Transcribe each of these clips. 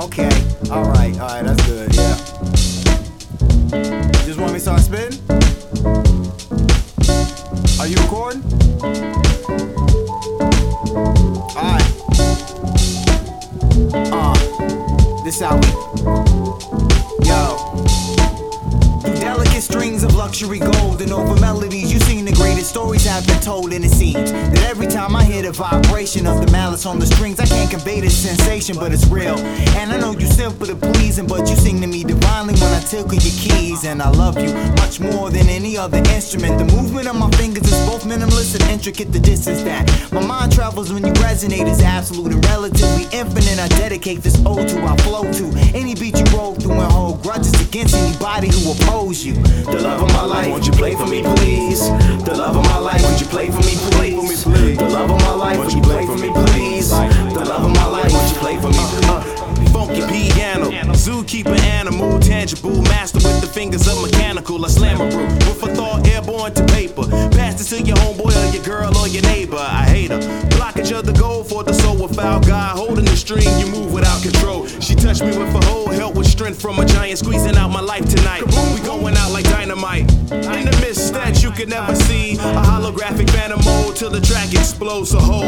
Okay, alright, alright, that's good, yeah. You just want me to start spitting? Are you recording? Alright. Uh, this we. Delicate strings of luxury gold and over melodies, you sing the greatest stories have been told. And it seems that every time I hear the vibration of the malice on the strings, I can't convey the sensation, but it's real. And I know you simple to pleasing, but you sing to me divinely when I tickle your keys. And I love you much more than any other instrument. The movement of my fingers is both minimalist and intricate. The distance that my mind travels when you resonate is absolute and relatively infinite. I dedicate this ode to, I flow to any beat you roll through and hold grudges against anybody who oppose you. The love of my life, won't you play for me, please? The love of my life, won't you play for me, please? Zookeeper animal, tangible, master with the fingers of mechanical. I slam a brew with a thought airborne to paper. Pass it to your homeboy or your girl or your neighbor. I hate her. Blockage of the goal for the soul foul guy. Holding the string, you move without control. She touched me with a whole help with strength from a giant squeezing out my life tonight. We going out like dynamite. In the mist that you can never see. A holographic phantom mode till the track explodes a hole.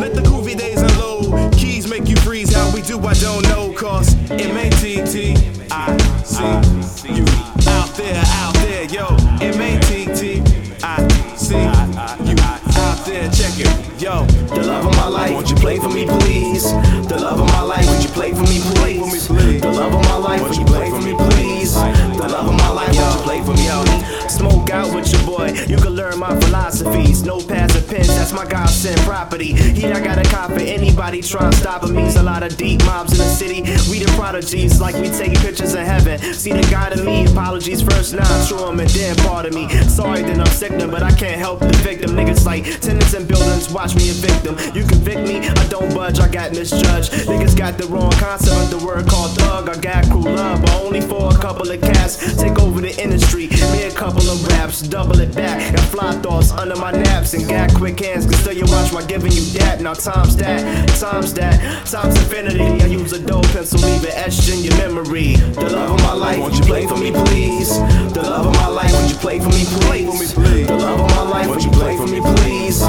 Let the groovy days unload. Keys make you freeze. How we do, I don't know. Cause M-A-T-T, I see you out there, out there, yo. M-A-T-T, I see you out there. Check it, yo. The love of my life, won't you play for me, please? The love of my life, won't you play for me, please? The love of my life, won't you play for me, please? The love of my life, won't you play for me, please? Smoke with your boy, you can learn my philosophies. No pads and pens, that's my godsend property. He I got a cop for anybody trying to stop me. There's a lot of deep mobs in the city. We the prodigies, like we take pictures of heaven. See the God in me, apologies first, now true him and then part of me. Sorry that I'm sick, but I can't help the victim. Niggas like tenants and buildings, watch me evict them. You convict me, I don't budge, I got misjudged. Niggas got the wrong concept of the word called thug. I got crew love, but only for a couple of cats. Take over the industry, me a couple of raps, double it back. And fly thoughts under my naps and got quick hands. Cause still you watch my giving you that. Now times that, times that, times infinity. I use a dope pencil, leave it etched in your memory. The love of my life, won't you play for me, please? The love of my life, won't you play for me, please? The love of my life, won't you play for me, please?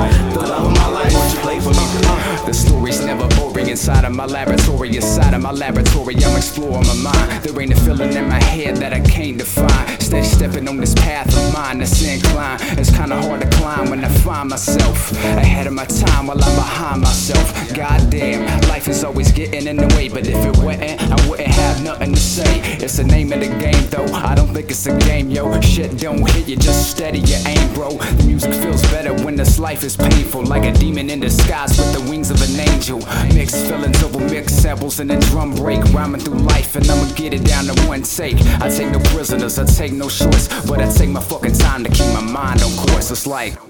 Inside of my laboratory. Inside of my laboratory, I'm exploring my mind. There ain't a feeling in my head that I can't define. Steady stepping on this path of mine that's inclined. It's kinda hard to climb when I find myself ahead of my time while I'm behind myself. Goddamn, life is always getting in the way. But if it wasn't, I wouldn't have nothing to say. It's the name of the game, though. I don't think it's a game, yo. Shit don't hit you, just steady your aim, bro. The music feels better when this life is painful. Like a demon in disguise with the wings of an angel. Mixed feelings over mixed samples and a drum break. Rhyming through life, and I'ma get it down to one take. I take no prisoners, I take no shorts. But I take my fucking time to keep my mind on course. It's like.